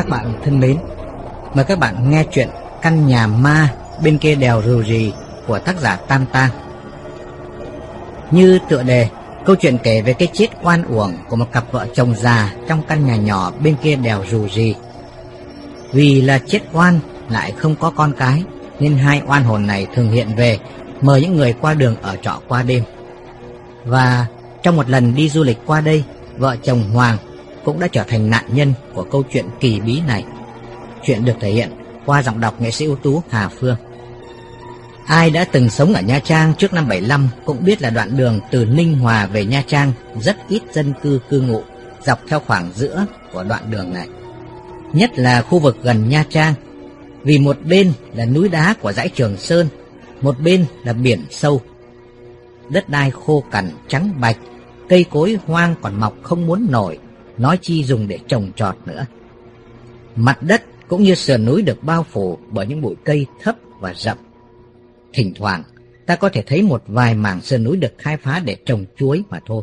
Các bạn thân mến, mời các bạn nghe chuyện Căn nhà ma bên kia đèo rù rì của tác giả Tam Tang. Như tựa đề, câu chuyện kể về cái chết oan uổng của một cặp vợ chồng già trong căn nhà nhỏ bên kia đèo rù rì. Vì là chết oan lại không có con cái, nên hai oan hồn này thường hiện về mời những người qua đường ở trọ qua đêm. Và trong một lần đi du lịch qua đây, vợ chồng Hoàng cũng đã trở thành nạn nhân của câu chuyện kỳ bí này. Chuyện được thể hiện qua giọng đọc nghệ sĩ ưu tú Hà Phương. Ai đã từng sống ở Nha Trang trước năm 75 cũng biết là đoạn đường từ Ninh Hòa về Nha Trang rất ít dân cư cư ngụ dọc theo khoảng giữa của đoạn đường này. Nhất là khu vực gần Nha Trang, vì một bên là núi đá của dãy Trường Sơn, một bên là biển sâu. Đất đai khô cằn trắng bạch, cây cối hoang còn mọc không muốn nổi, nói chi dùng để trồng trọt nữa. Mặt đất cũng như sườn núi được bao phủ bởi những bụi cây thấp và rậm. Thỉnh thoảng, ta có thể thấy một vài mảng sườn núi được khai phá để trồng chuối mà thôi.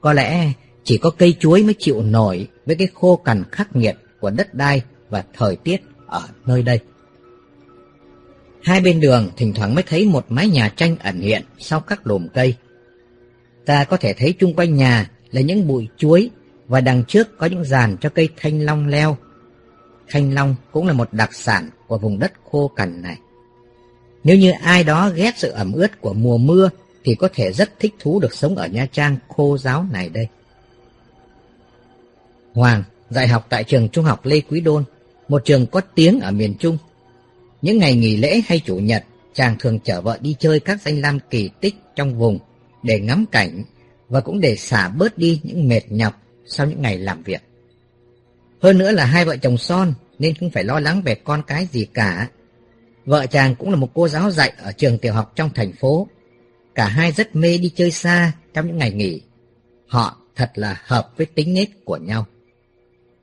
Có lẽ chỉ có cây chuối mới chịu nổi với cái khô cằn khắc nghiệt của đất đai và thời tiết ở nơi đây. Hai bên đường thỉnh thoảng mới thấy một mái nhà tranh ẩn hiện sau các lùm cây. Ta có thể thấy chung quanh nhà là những bụi chuối và đằng trước có những giàn cho cây thanh long leo. Thanh long cũng là một đặc sản của vùng đất khô cằn này. Nếu như ai đó ghét sự ẩm ướt của mùa mưa thì có thể rất thích thú được sống ở Nha Trang khô giáo này đây. Hoàng dạy học tại trường trung học Lê Quý Đôn, một trường có tiếng ở miền Trung. Những ngày nghỉ lễ hay chủ nhật, chàng thường chở vợ đi chơi các danh lam kỳ tích trong vùng để ngắm cảnh và cũng để xả bớt đi những mệt nhọc sau những ngày làm việc. Hơn nữa là hai vợ chồng son nên không phải lo lắng về con cái gì cả. Vợ chàng cũng là một cô giáo dạy ở trường tiểu học trong thành phố. Cả hai rất mê đi chơi xa trong những ngày nghỉ. Họ thật là hợp với tính nết của nhau.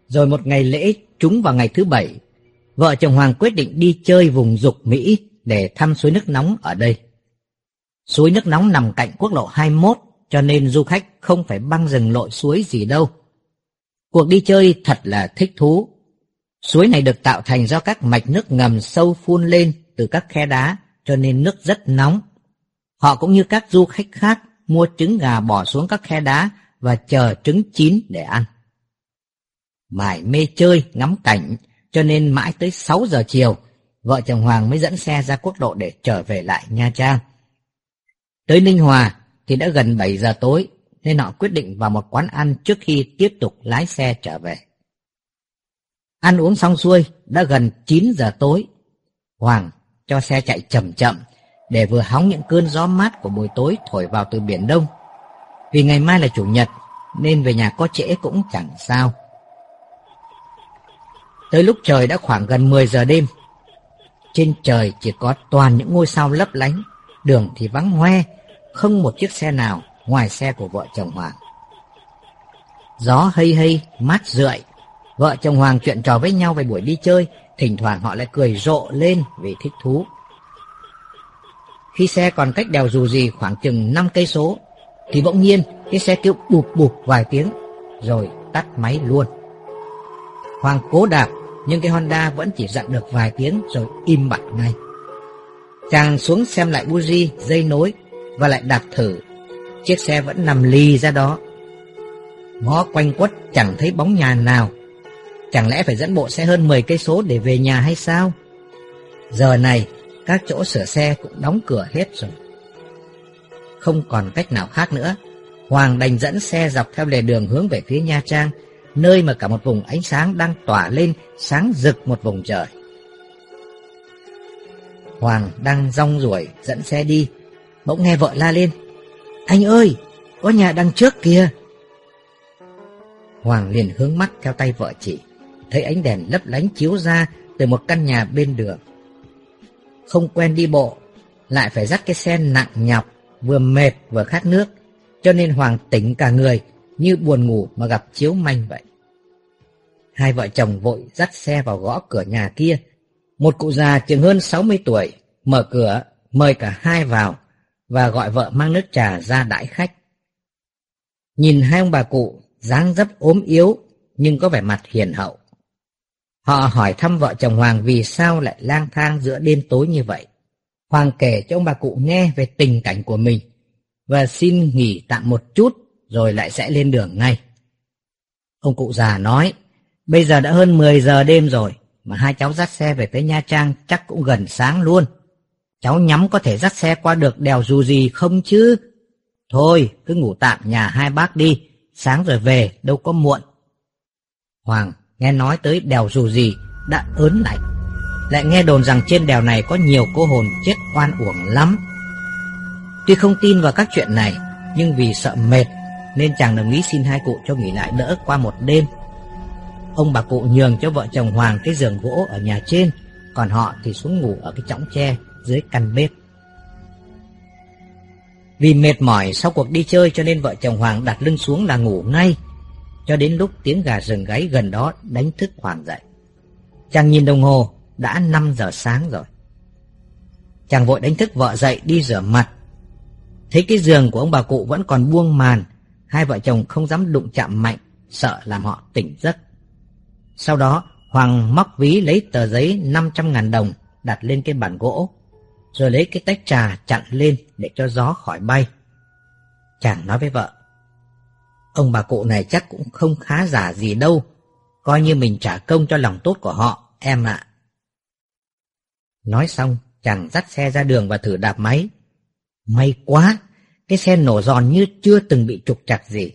Rồi một ngày lễ trúng vào ngày thứ bảy, vợ chồng Hoàng quyết định đi chơi vùng dục Mỹ để thăm suối nước nóng ở đây. Suối nước nóng nằm cạnh quốc lộ 21, cho nên du khách không phải băng rừng lội suối gì đâu. Cuộc đi chơi thật là thích thú. Suối này được tạo thành do các mạch nước ngầm sâu phun lên từ các khe đá, cho nên nước rất nóng. Họ cũng như các du khách khác mua trứng gà bỏ xuống các khe đá và chờ trứng chín để ăn. Mải mê chơi, ngắm cảnh, cho nên mãi tới 6 giờ chiều, vợ chồng Hoàng mới dẫn xe ra quốc lộ để trở về lại Nha Trang. Tới Ninh Hòa thì đã gần 7 giờ tối, nên họ quyết định vào một quán ăn trước khi tiếp tục lái xe trở về. Ăn uống xong xuôi, đã gần 9 giờ tối. Hoàng cho xe chạy chậm chậm, để vừa hóng những cơn gió mát của buổi tối thổi vào từ Biển Đông. Vì ngày mai là Chủ nhật, nên về nhà có trễ cũng chẳng sao. Tới lúc trời đã khoảng gần 10 giờ đêm, trên trời chỉ có toàn những ngôi sao lấp lánh, đường thì vắng hoe, không một chiếc xe nào ngoài xe của vợ chồng Hoàng. Gió hây hây, mát rượi, vợ chồng Hoàng chuyện trò với nhau về buổi đi chơi, thỉnh thoảng họ lại cười rộ lên vì thích thú. Khi xe còn cách đèo dù gì khoảng chừng 5 cây số, thì bỗng nhiên cái xe kêu bụp bụp vài tiếng, rồi tắt máy luôn. Hoàng cố đạp, nhưng cái Honda vẫn chỉ dặn được vài tiếng rồi im bặt ngay. Chàng xuống xem lại buji, dây nối và lại đạp thử. Chiếc xe vẫn nằm lì ra đó. Ngó quanh quất chẳng thấy bóng nhà nào. Chẳng lẽ phải dẫn bộ xe hơn 10 cây số để về nhà hay sao? Giờ này, các chỗ sửa xe cũng đóng cửa hết rồi. Không còn cách nào khác nữa. Hoàng đành dẫn xe dọc theo lề đường hướng về phía Nha Trang, nơi mà cả một vùng ánh sáng đang tỏa lên sáng rực một vùng trời. Hoàng đang rong ruổi dẫn xe đi, bỗng nghe vợ la lên. Anh ơi, có nhà đằng trước kìa. Hoàng liền hướng mắt theo tay vợ chị, thấy ánh đèn lấp lánh chiếu ra từ một căn nhà bên đường. Không quen đi bộ, lại phải dắt cái xe nặng nhọc, vừa mệt vừa khát nước, cho nên Hoàng tỉnh cả người, như buồn ngủ mà gặp chiếu manh vậy. Hai vợ chồng vội dắt xe vào gõ cửa nhà kia. Một cụ già chừng hơn 60 tuổi, mở cửa, mời cả hai vào, và gọi vợ mang nước trà ra đãi khách. Nhìn hai ông bà cụ, dáng dấp ốm yếu, nhưng có vẻ mặt hiền hậu. Họ hỏi thăm vợ chồng Hoàng vì sao lại lang thang giữa đêm tối như vậy. Hoàng kể cho ông bà cụ nghe về tình cảnh của mình và xin nghỉ tạm một chút rồi lại sẽ lên đường ngay. Ông cụ già nói, bây giờ đã hơn 10 giờ đêm rồi, mà hai cháu dắt xe về tới Nha Trang chắc cũng gần sáng luôn. Cháu nhắm có thể dắt xe qua được đèo dù gì không chứ? Thôi, cứ ngủ tạm nhà hai bác đi, sáng rồi về, đâu có muộn. Hoàng nghe nói tới đèo dù gì đã ớn lạnh. Lại nghe đồn rằng trên đèo này có nhiều cô hồn chết oan uổng lắm. Tuy không tin vào các chuyện này, nhưng vì sợ mệt nên chàng đồng ý xin hai cụ cho nghỉ lại đỡ qua một đêm. Ông bà cụ nhường cho vợ chồng Hoàng cái giường gỗ ở nhà trên, còn họ thì xuống ngủ ở cái chõng tre dưới căn bếp. Vì mệt mỏi sau cuộc đi chơi cho nên vợ chồng Hoàng đặt lưng xuống là ngủ ngay, cho đến lúc tiếng gà rừng gáy gần đó đánh thức Hoàng dậy. Chàng nhìn đồng hồ, đã 5 giờ sáng rồi. Chàng vội đánh thức vợ dậy đi rửa mặt. Thấy cái giường của ông bà cụ vẫn còn buông màn, hai vợ chồng không dám đụng chạm mạnh, sợ làm họ tỉnh giấc. Sau đó, Hoàng móc ví lấy tờ giấy 500 ngàn đồng đặt lên cái bàn gỗ, rồi lấy cái tách trà chặn lên để cho gió khỏi bay. Chàng nói với vợ, ông bà cụ này chắc cũng không khá giả gì đâu, coi như mình trả công cho lòng tốt của họ, em ạ. Nói xong, chàng dắt xe ra đường và thử đạp máy. May quá, cái xe nổ giòn như chưa từng bị trục trặc gì.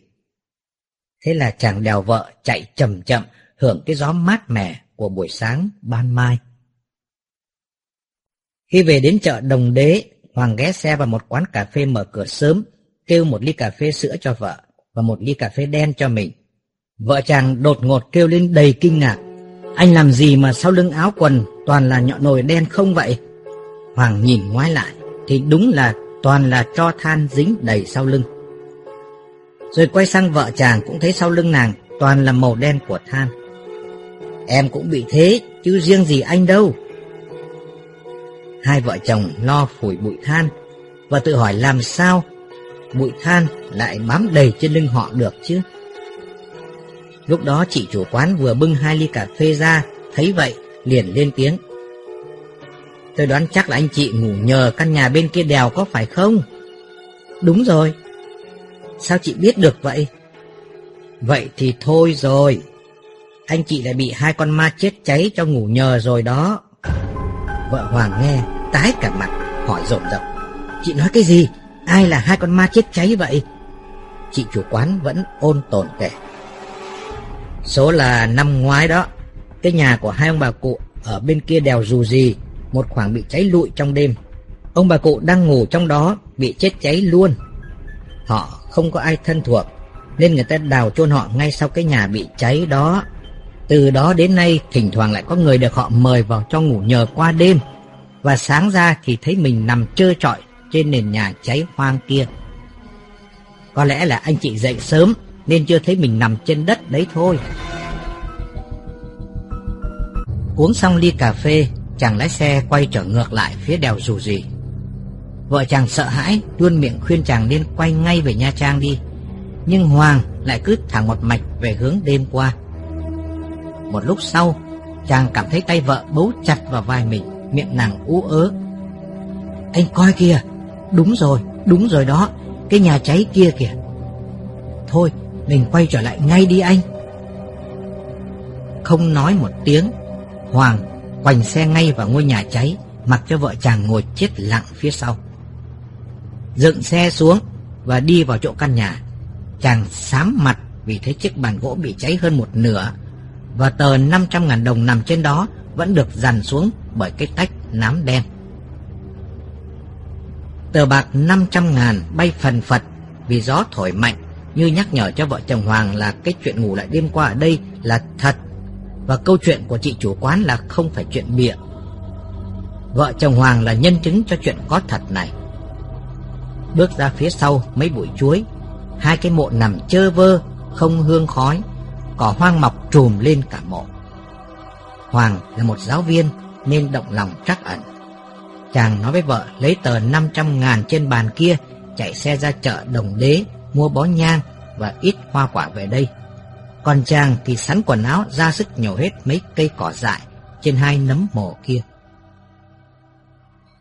Thế là chàng đèo vợ chạy chậm chậm hưởng cái gió mát mẻ của buổi sáng ban mai. Khi về đến chợ Đồng Đế, Hoàng ghé xe vào một quán cà phê mở cửa sớm, kêu một ly cà phê sữa cho vợ và một ly cà phê đen cho mình. Vợ chàng đột ngột kêu lên đầy kinh ngạc. Anh làm gì mà sau lưng áo quần toàn là nhọn nồi đen không vậy? Hoàng nhìn ngoái lại thì đúng là toàn là tro than dính đầy sau lưng. Rồi quay sang vợ chàng cũng thấy sau lưng nàng toàn là màu đen của than. Em cũng bị thế, chứ riêng gì anh đâu. Hai vợ chồng lo phủi bụi than và tự hỏi làm sao bụi than lại bám đầy trên lưng họ được chứ. Lúc đó chị chủ quán vừa bưng hai ly cà phê ra, thấy vậy liền lên tiếng. Tôi đoán chắc là anh chị ngủ nhờ căn nhà bên kia đèo có phải không? Đúng rồi. Sao chị biết được vậy? Vậy thì thôi rồi. Anh chị lại bị hai con ma chết cháy cho ngủ nhờ rồi đó. Vợ Hoàng nghe, tái cả mặt, hỏi rộn rộn Chị nói cái gì? Ai là hai con ma chết cháy vậy? Chị chủ quán vẫn ôn tồn kể. Số là năm ngoái đó, cái nhà của hai ông bà cụ ở bên kia đèo dù gì, một khoảng bị cháy lụi trong đêm. Ông bà cụ đang ngủ trong đó, bị chết cháy luôn. Họ không có ai thân thuộc, nên người ta đào chôn họ ngay sau cái nhà bị cháy đó. Từ đó đến nay, thỉnh thoảng lại có người được họ mời vào cho ngủ nhờ qua đêm. Và sáng ra thì thấy mình nằm trơ trọi trên nền nhà cháy hoang kia. Có lẽ là anh chị dậy sớm nên chưa thấy mình nằm trên đất đấy thôi. Uống xong ly cà phê, chàng lái xe quay trở ngược lại phía đèo dù gì. Vợ chàng sợ hãi, luôn miệng khuyên chàng nên quay ngay về Nha Trang đi. Nhưng Hoàng lại cứ thẳng một mạch về hướng đêm qua. Một lúc sau, chàng cảm thấy tay vợ bấu chặt vào vai mình, miệng nàng ú ớ. Anh coi kìa, đúng rồi, đúng rồi đó, cái nhà cháy kia kìa. Thôi, mình quay trở lại ngay đi anh. Không nói một tiếng, Hoàng quành xe ngay vào ngôi nhà cháy, mặc cho vợ chàng ngồi chết lặng phía sau. Dựng xe xuống và đi vào chỗ căn nhà. Chàng sám mặt vì thấy chiếc bàn gỗ bị cháy hơn một nửa và tờ 500 ngàn đồng nằm trên đó vẫn được dàn xuống bởi cái tách nám đen. Tờ bạc 500 ngàn bay phần phật vì gió thổi mạnh như nhắc nhở cho vợ chồng Hoàng là cái chuyện ngủ lại đêm qua ở đây là thật và câu chuyện của chị chủ quán là không phải chuyện bịa. Vợ chồng Hoàng là nhân chứng cho chuyện có thật này. Bước ra phía sau mấy bụi chuối, hai cái mộ nằm chơ vơ, không hương khói, cỏ hoang mọc trùm lên cả mộ. Hoàng là một giáo viên nên động lòng trắc ẩn. Chàng nói với vợ lấy tờ 500 ngàn trên bàn kia chạy xe ra chợ Đồng Đế mua bó nhang và ít hoa quả về đây. Còn chàng thì sắn quần áo ra sức nhổ hết mấy cây cỏ dại trên hai nấm mồ kia.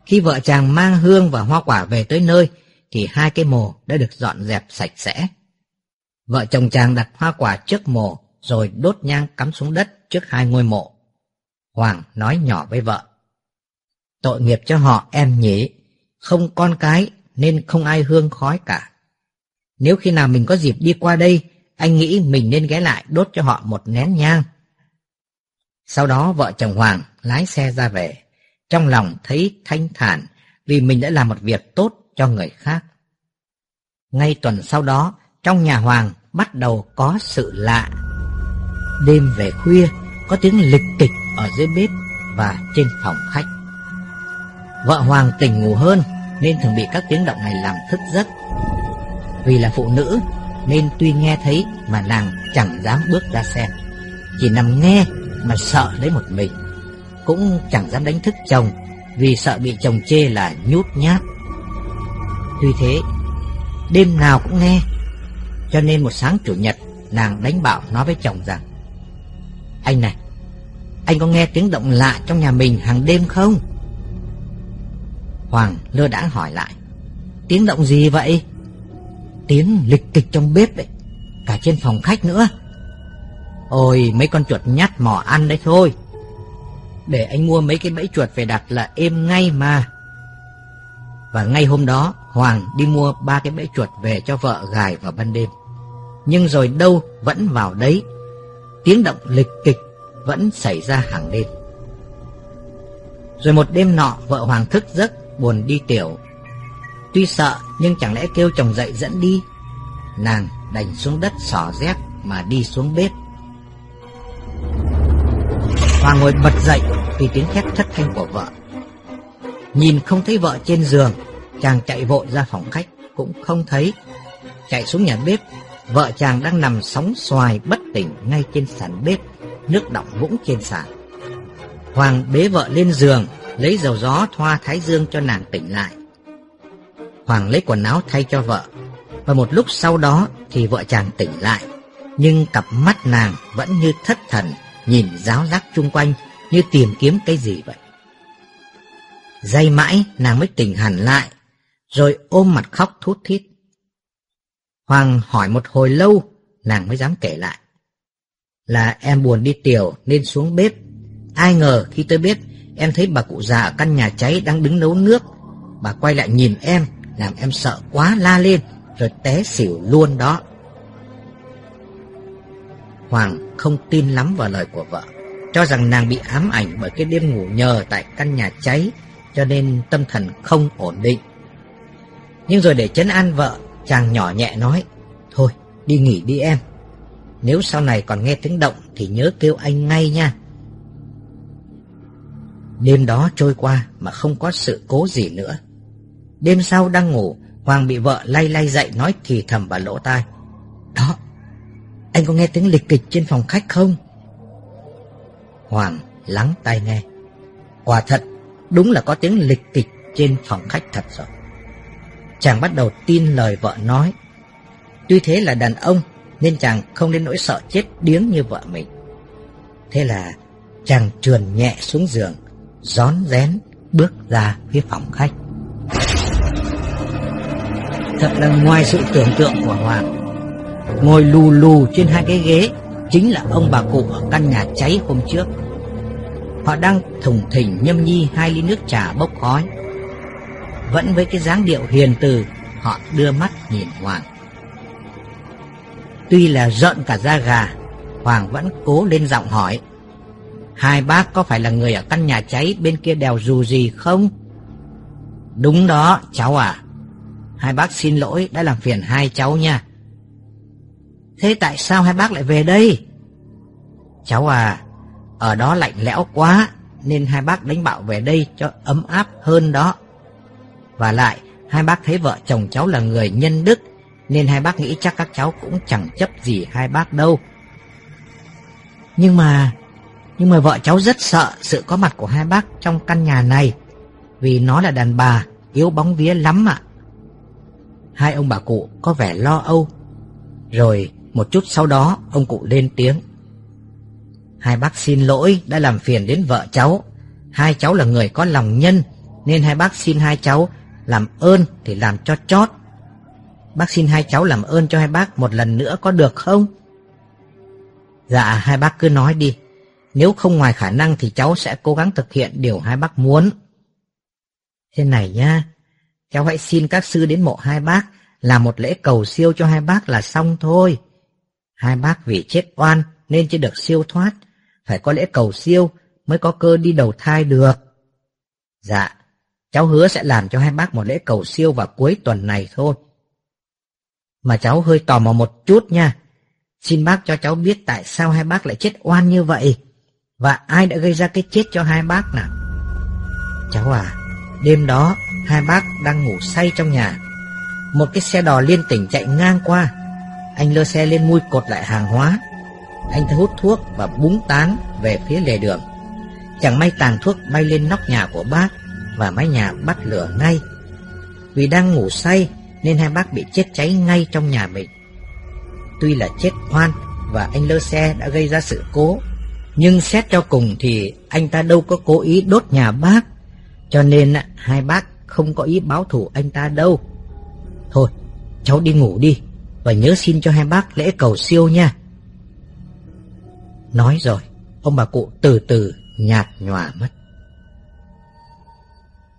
Khi vợ chàng mang hương và hoa quả về tới nơi, thì hai cái mồ đã được dọn dẹp sạch sẽ. Vợ chồng chàng đặt hoa quả trước mồ, rồi đốt nhang cắm xuống đất trước hai ngôi mộ. Hoàng nói nhỏ với vợ. Tội nghiệp cho họ em nhỉ, không con cái nên không ai hương khói cả. Nếu khi nào mình có dịp đi qua đây, anh nghĩ mình nên ghé lại đốt cho họ một nén nhang. Sau đó vợ chồng Hoàng lái xe ra về, trong lòng thấy thanh thản vì mình đã làm một việc tốt cho người khác. Ngay tuần sau đó, trong nhà Hoàng bắt đầu có sự lạ. Đêm về khuya, có tiếng lịch kịch ở dưới bếp và trên phòng khách. Vợ Hoàng tỉnh ngủ hơn nên thường bị các tiếng động này làm thức giấc. Vì là phụ nữ nên tuy nghe thấy mà nàng chẳng dám bước ra xem. Chỉ nằm nghe mà sợ lấy một mình. Cũng chẳng dám đánh thức chồng vì sợ bị chồng chê là nhút nhát. Tuy thế, đêm nào cũng nghe. Cho nên một sáng chủ nhật, nàng đánh bạo nói với chồng rằng Anh này, anh có nghe tiếng động lạ trong nhà mình hàng đêm không? Hoàng lơ đãng hỏi lại. Tiếng động gì vậy? Tiếng lịch kịch trong bếp đấy, Cả trên phòng khách nữa. Ôi, mấy con chuột nhắt mỏ ăn đấy thôi. Để anh mua mấy cái bẫy chuột về đặt là êm ngay mà. Và ngay hôm đó, Hoàng đi mua ba cái bẫy chuột về cho vợ gài vào ban đêm. Nhưng rồi đâu vẫn vào đấy. Tiếng động lịch kịch vẫn xảy ra hàng đêm Rồi một đêm nọ vợ Hoàng thức giấc buồn đi tiểu. Tuy sợ nhưng chẳng lẽ kêu chồng dậy dẫn đi. Nàng đành xuống đất xỏ rét mà đi xuống bếp. Hoàng ngồi bật dậy vì tiếng thét thất thanh của vợ. Nhìn không thấy vợ trên giường, chàng chạy vội ra phòng khách cũng không thấy. Chạy xuống nhà bếp, vợ chàng đang nằm sóng xoài bất tỉnh ngay trên sàn bếp, nước đọng vũng trên sàn. Hoàng bế vợ lên giường lấy dầu gió thoa thái dương cho nàng tỉnh lại. Hoàng lấy quần áo thay cho vợ, và một lúc sau đó thì vợ chàng tỉnh lại, nhưng cặp mắt nàng vẫn như thất thần, nhìn giáo giác chung quanh như tìm kiếm cái gì vậy. Dây mãi nàng mới tỉnh hẳn lại, rồi ôm mặt khóc thút thít. Hoàng hỏi một hồi lâu, nàng mới dám kể lại. Là em buồn đi tiểu nên xuống bếp. Ai ngờ khi tới bếp, Em thấy bà cụ già ở căn nhà cháy đang đứng nấu nước. Bà quay lại nhìn em, Làm em sợ quá la lên, Rồi té xỉu luôn đó. Hoàng không tin lắm vào lời của vợ, Cho rằng nàng bị ám ảnh bởi cái đêm ngủ nhờ tại căn nhà cháy, Cho nên tâm thần không ổn định. Nhưng rồi để chấn an vợ, Chàng nhỏ nhẹ nói, Thôi, đi nghỉ đi em. Nếu sau này còn nghe tiếng động Thì nhớ kêu anh ngay nha Đêm đó trôi qua mà không có sự cố gì nữa. Đêm sau đang ngủ, Hoàng bị vợ lay lay dậy nói thì thầm vào lỗ tai. Đó, anh có nghe tiếng lịch kịch trên phòng khách không? Hoàng lắng tai nghe. Quả thật, đúng là có tiếng lịch kịch trên phòng khách thật rồi. Chàng bắt đầu tin lời vợ nói. Tuy thế là đàn ông, nên chàng không đến nỗi sợ chết điếng như vợ mình. Thế là chàng trườn nhẹ xuống giường, rón rén bước ra phía phòng khách. Thật là ngoài sự tưởng tượng của Hoàng. Ngồi lù lù trên hai cái ghế chính là ông bà cụ ở căn nhà cháy hôm trước. Họ đang thùng thình nhâm nhi hai ly nước trà bốc khói. Vẫn với cái dáng điệu hiền từ, họ đưa mắt nhìn Hoàng. Tuy là rợn cả da gà, Hoàng vẫn cố lên giọng hỏi. Hai bác có phải là người ở căn nhà cháy bên kia đèo dù gì không? Đúng đó, cháu à. Hai bác xin lỗi đã làm phiền hai cháu nha. Thế tại sao hai bác lại về đây? Cháu à, ở đó lạnh lẽo quá, nên hai bác đánh bạo về đây cho ấm áp hơn đó. Và lại, hai bác thấy vợ chồng cháu là người nhân đức, nên hai bác nghĩ chắc các cháu cũng chẳng chấp gì hai bác đâu. Nhưng mà nhưng mà vợ cháu rất sợ sự có mặt của hai bác trong căn nhà này Vì nó là đàn bà Yếu bóng vía lắm ạ Hai ông bà cụ có vẻ lo âu Rồi Một chút sau đó, ông cụ lên tiếng. Hai bác xin lỗi đã làm phiền đến vợ cháu. Hai cháu là người có lòng nhân, nên hai bác xin hai cháu làm ơn thì làm cho chót. Bác xin hai cháu làm ơn cho hai bác một lần nữa có được không? Dạ, hai bác cứ nói đi. Nếu không ngoài khả năng thì cháu sẽ cố gắng thực hiện điều hai bác muốn. Thế này nha, cháu hãy xin các sư đến mộ hai bác làm một lễ cầu siêu cho hai bác là xong thôi. Hai bác vì chết oan nên chưa được siêu thoát, phải có lễ cầu siêu mới có cơ đi đầu thai được. Dạ, cháu hứa sẽ làm cho hai bác một lễ cầu siêu vào cuối tuần này thôi. Mà cháu hơi tò mò một chút nha. Xin bác cho cháu biết tại sao hai bác lại chết oan như vậy. Và ai đã gây ra cái chết cho hai bác nào? Cháu à, đêm đó hai bác đang ngủ say trong nhà. Một cái xe đò liên tỉnh chạy ngang qua. Anh lơ xe lên mui cột lại hàng hóa. Anh hút thuốc và búng tán về phía lề đường. Chẳng may tàn thuốc bay lên nóc nhà của bác và mái nhà bắt lửa ngay. Vì đang ngủ say nên hai bác bị chết cháy ngay trong nhà mình. Tuy là chết oan và anh lơ xe đã gây ra sự cố, nhưng xét cho cùng thì anh ta đâu có cố ý đốt nhà bác, cho nên hai bác không có ý báo thù anh ta đâu. Thôi, cháu đi ngủ đi, và nhớ xin cho hai bác lễ cầu siêu nha. Nói rồi, ông bà cụ từ từ nhạt nhòa mất.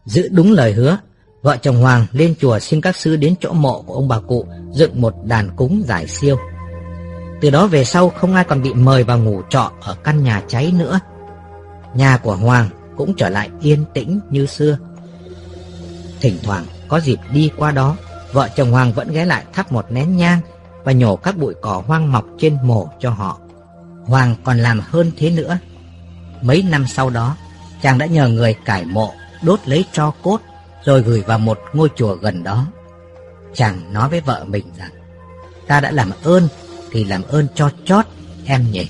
Giữ đúng lời hứa, vợ chồng Hoàng lên chùa xin các sư đến chỗ mộ của ông bà cụ dựng một đàn cúng giải siêu. Từ đó về sau không ai còn bị mời vào ngủ trọ ở căn nhà cháy nữa. Nhà của Hoàng cũng trở lại yên tĩnh như xưa. Thỉnh thoảng có dịp đi qua đó, vợ chồng Hoàng vẫn ghé lại thắp một nén nhang và nhổ các bụi cỏ hoang mọc trên mộ cho họ. Hoàng còn làm hơn thế nữa. Mấy năm sau đó, chàng đã nhờ người cải mộ, đốt lấy tro cốt, rồi gửi vào một ngôi chùa gần đó. Chàng nói với vợ mình rằng, ta đã làm ơn thì làm ơn cho chót em nhỉ.